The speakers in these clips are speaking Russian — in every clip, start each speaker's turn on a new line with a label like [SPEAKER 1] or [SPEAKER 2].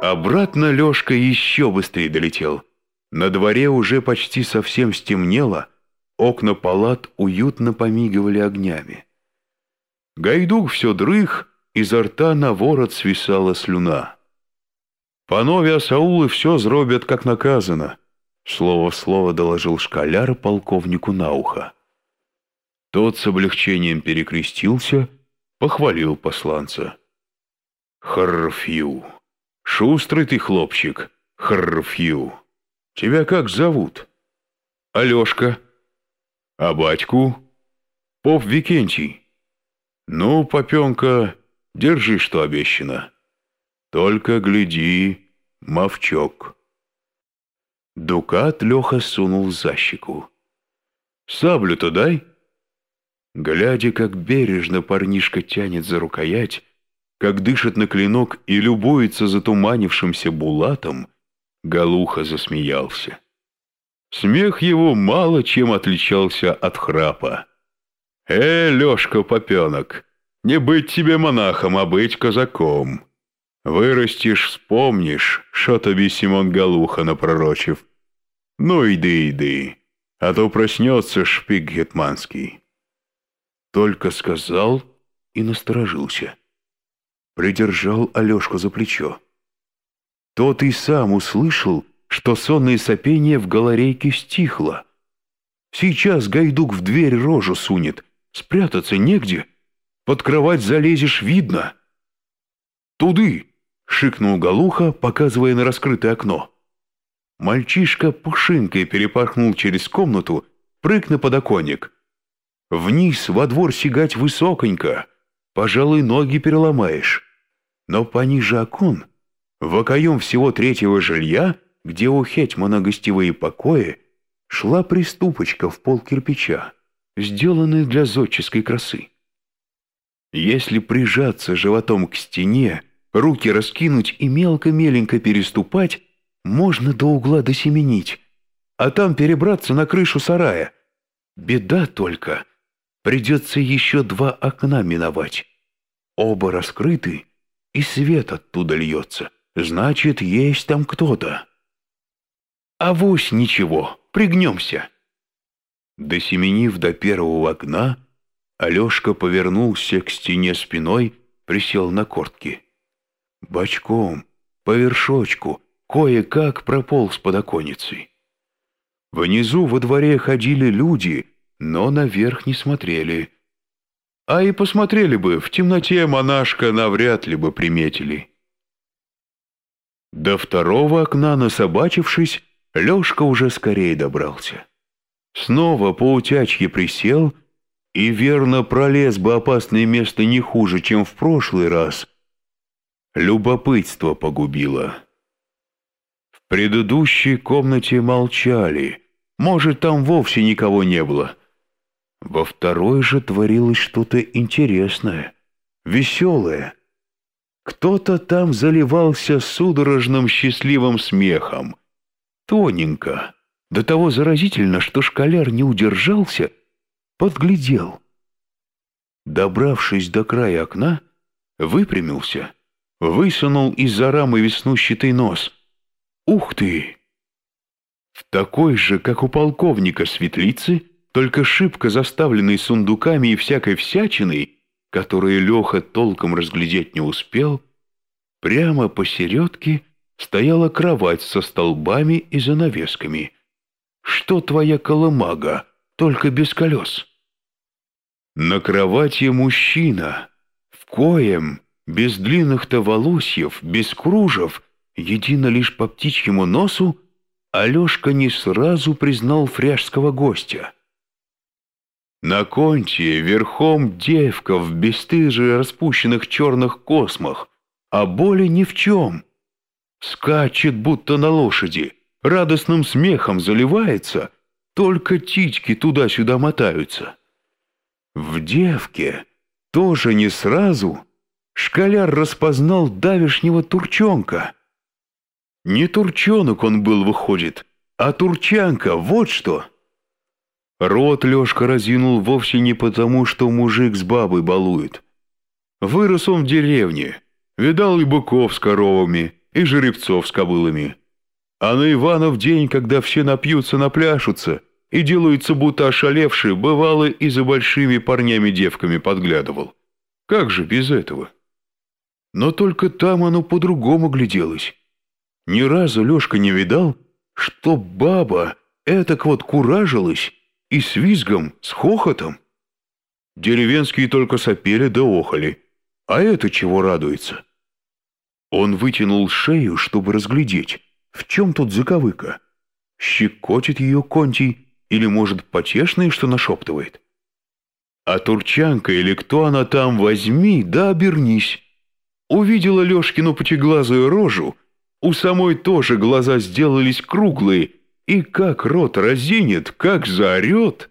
[SPEAKER 1] Обратно Лешка еще быстрее долетел. На дворе уже почти совсем стемнело, окна палат уютно помигивали огнями. Гайдук все дрых, изо рта на ворот свисала слюна. «Панове Асаулы все зробят, как наказано», — слово в слово доложил школяр полковнику на ухо. Тот с облегчением перекрестился, похвалил посланца. «Харфью! Шустрый ты, хлопчик, Харфью! Тебя как зовут?» «Алешка». «А батьку?» «Поп Викентий». «Ну, попенка, держи, что обещано. Только гляди, мовчок». Дукат Леха сунул за щеку. «Саблю-то дай». Глядя, как бережно парнишка тянет за рукоять, как дышит на клинок и любуется затуманившимся булатом, Галуха засмеялся. Смех его мало чем отличался от храпа. «Э, Лешка Попенок, не быть тебе монахом, а быть казаком. Вырастешь, вспомнишь, что тебе Симон Галуха напророчив. Ну, иди, иди, а то проснется шпик гетманский». Только сказал и насторожился. Придержал Алешку за плечо. Тот и сам услышал, что сонное сопение в галарейке стихло. Сейчас Гайдук в дверь рожу сунет, Спрятаться негде. Под кровать залезешь, видно. «Туды!» — шикнул Галуха, показывая на раскрытое окно. Мальчишка пушинкой перепорхнул через комнату, прыг на подоконник. Вниз во двор сигать высоконько, пожалуй, ноги переломаешь. Но пониже окон, в окоем всего третьего жилья, где у Хетьмана гостевые покои, шла приступочка в пол кирпича сделаны для зодческой красы. Если прижаться животом к стене, руки раскинуть и мелко-меленько переступать, можно до угла досеменить, а там перебраться на крышу сарая. Беда только, придется еще два окна миновать. Оба раскрыты, и свет оттуда льется. Значит, есть там кто-то. А вось ничего, пригнемся. Досеменив до первого окна, Алешка повернулся к стене спиной, присел на кортки. Бочком, по вершочку, кое-как прополз под оконницей. Внизу во дворе ходили люди, но наверх не смотрели. А и посмотрели бы, в темноте монашка навряд ли бы приметили. До второго окна, насобачившись, Лешка уже скорее добрался. Снова по утячке присел и верно пролез бы опасное место не хуже, чем в прошлый раз. Любопытство погубило. В предыдущей комнате молчали. Может, там вовсе никого не было. Во второй же творилось что-то интересное, веселое. Кто-то там заливался судорожным счастливым смехом. Тоненько до того заразительно, что школяр не удержался, подглядел. Добравшись до края окна, выпрямился, высунул из-за рамы веснущатый нос. «Ух ты!» В такой же, как у полковника светлицы, только шибко заставленный сундуками и всякой всячиной, которые Леха толком разглядеть не успел, прямо посередке стояла кровать со столбами и занавесками — что твоя колымага, только без колес. На кровати мужчина, в коем, без длинных-то волосьев, без кружев, едино лишь по птичьему носу, Алешка не сразу признал фряжского гостя. На конте верхом девка в бесстыже распущенных черных космах, а боли ни в чем. Скачет, будто на лошади, радостным смехом заливается, только титьки туда-сюда мотаются. В девке тоже не сразу школяр распознал давешнего турчонка. Не турчонок он был, выходит, а турчанка, вот что. Рот Лешка разинул вовсе не потому, что мужик с бабой балует. Вырос он в деревне, видал и быков с коровами, и жеребцов с кобылами. А на Иванов день, когда все напьются, напляшутся и делаются будто ошалевшие, бывало и за большими парнями-девками подглядывал. Как же без этого? Но только там оно по-другому гляделось. Ни разу Лешка не видал, что баба этак вот куражилась и с визгом, с хохотом. Деревенские только сопели да охали, а это чего радуется? Он вытянул шею, чтобы разглядеть, в чем тут заковыка. Щекочет ее контий или, может, потешный, что нашептывает? А турчанка или кто она там, возьми да обернись. Увидела Лешкину пучеглазую рожу, у самой тоже глаза сделались круглые, и как рот разинет, как заорет.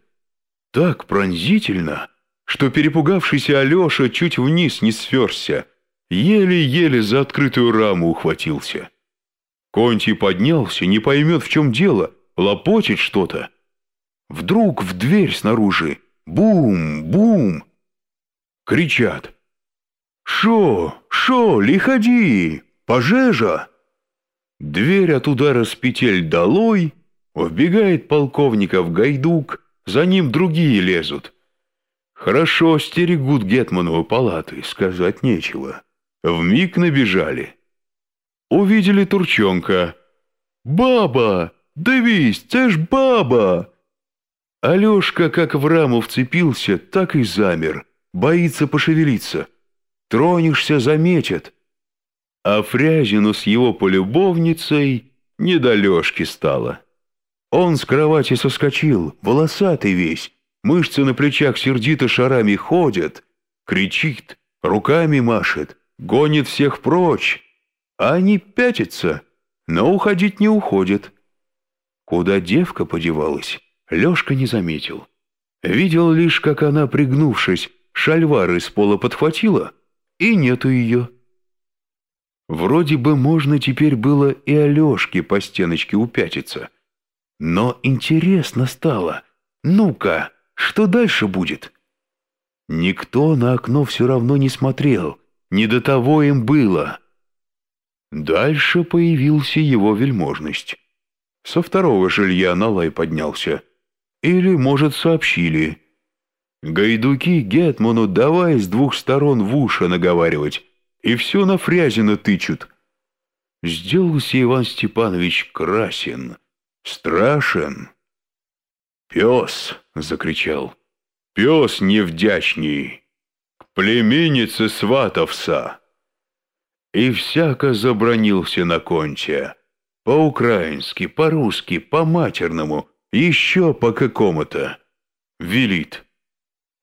[SPEAKER 1] Так пронзительно, что перепугавшийся Алеша чуть вниз не сверся, еле-еле за открытую раму ухватился. Конти поднялся, не поймет, в чем дело, лопочет что-то. Вдруг в дверь снаружи бум, бум. Кричат. «Шо, шо, лиходи, пожежа!» Дверь от удара с петель долой, вбегает полковников Гайдук, за ним другие лезут. Хорошо стерегут Гетманову палаты, сказать нечего. Вмиг набежали. Увидели Турчонка. «Баба! Дивись, це ж баба!» Алешка как в раму вцепился, так и замер, боится пошевелиться. Тронешься, заметят. А Фрязину с его полюбовницей не до Лешки стало. Он с кровати соскочил, волосатый весь, мышцы на плечах сердито шарами ходят, кричит, руками машет, гонит всех прочь. А они пятятся, но уходить не уходят. Куда девка подевалась, Лешка не заметил. Видел лишь, как она, пригнувшись, шальвар из пола подхватила, и нету ее. Вроде бы можно теперь было и Алешке по стеночке упятиться. Но интересно стало. Ну-ка, что дальше будет? Никто на окно все равно не смотрел. Не до того им было. Дальше появился его вельможность. Со второго жилья на лай поднялся. Или, может, сообщили. Гайдуки Гетману давай с двух сторон в уши наговаривать, и все на Фрязина тычут. Сделался Иван Степанович красен, страшен. «Пес!» — закричал. «Пес невдячней! К племенице сватовса!» И всяко забронился на конте. По-украински, по-русски, по-матерному, еще по какому-то. Велит.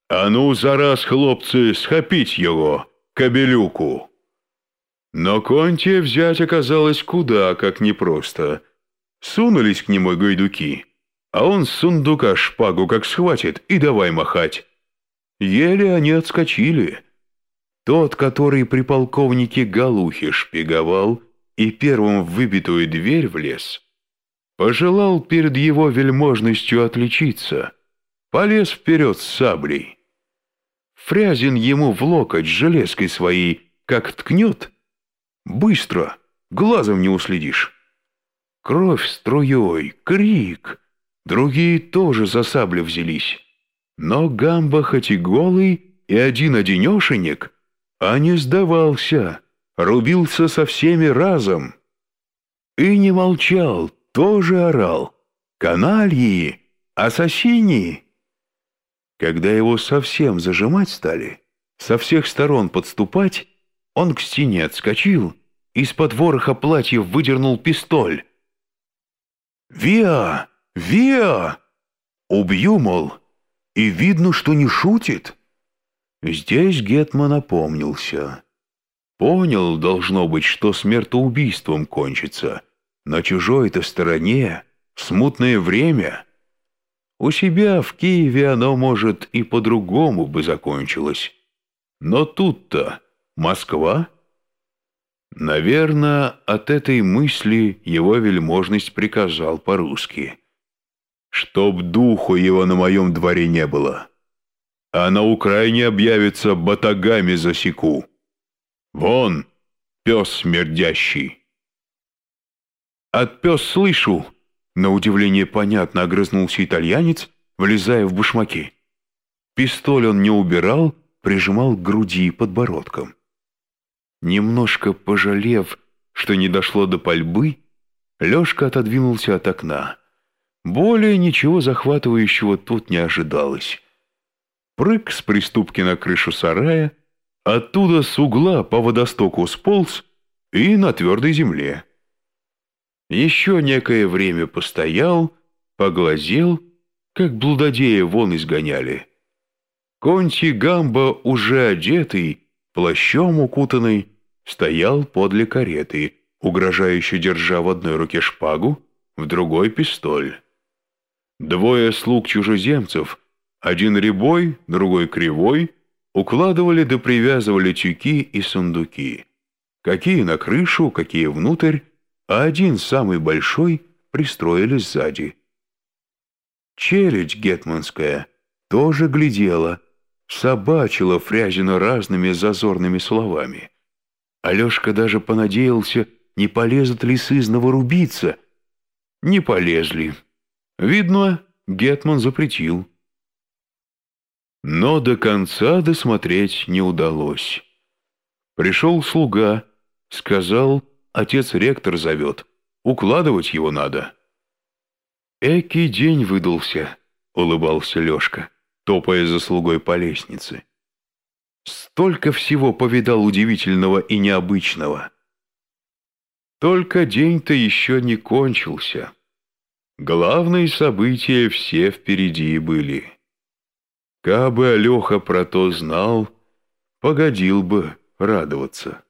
[SPEAKER 1] «А ну, зараз, хлопцы, схопить его, кобелюку!» Но Конте взять оказалось куда как непросто. Сунулись к нему гайдуки, а он с сундука шпагу как схватит и давай махать. Еле они отскочили. Тот, который при полковнике Галухе шпиговал и первым в выбитую дверь влез, пожелал перед его вельможностью отличиться, полез вперед с саблей. Фрязин ему в локоть железкой своей как ткнет, быстро, глазом не уследишь. Кровь струей, крик, другие тоже за саблю взялись. Но Гамба хоть и голый, и один-одинешенек, а не сдавался, рубился со всеми разом. И не молчал, тоже орал. «Канальи! Ассасини!» Когда его совсем зажимать стали, со всех сторон подступать, он к стене отскочил, из-под вороха платьев выдернул пистоль. «Виа! Виа!» «Убью, мол!» И видно, что не шутит. Здесь Гетман опомнился. Понял, должно быть, что смертоубийством кончится. На чужой-то стороне, смутное время. У себя в Киеве оно, может, и по-другому бы закончилось. Но тут-то Москва? Наверное, от этой мысли его вельможность приказал по-русски. «Чтоб духу его на моем дворе не было, а на Украине объявится батагами засеку. Вон, пес смердящий!» «От пес слышу!» На удивление понятно огрызнулся итальянец, влезая в башмаки. Пистоль он не убирал, прижимал к груди подбородком. Немножко пожалев, что не дошло до пальбы, Лешка отодвинулся от окна. Более ничего захватывающего тут не ожидалось. Прыг с приступки на крышу сарая, оттуда с угла по водостоку сполз и на твердой земле. Еще некое время постоял, поглазел, как блудодея вон изгоняли. Конти Гамба, уже одетый, плащом укутанный, стоял подле кареты, угрожающе держа в одной руке шпагу, в другой — пистоль. Двое слуг чужеземцев, один рябой, другой кривой, укладывали да привязывали тюки и сундуки. Какие на крышу, какие внутрь, а один, самый большой, пристроили сзади. Челядь гетманская тоже глядела, собачила Фрязина разными зазорными словами. Алешка даже понадеялся, не полезут ли сызново рубиться. Не полезли. Видно, Гетман запретил. Но до конца досмотреть не удалось. Пришел слуга, сказал, отец ректор зовет, укладывать его надо. «Экий день выдался», — улыбался Лешка, топая за слугой по лестнице. «Столько всего повидал удивительного и необычного». Только день-то еще не кончился. Главные события все впереди были. Кабы Алеха про то знал, погодил бы радоваться.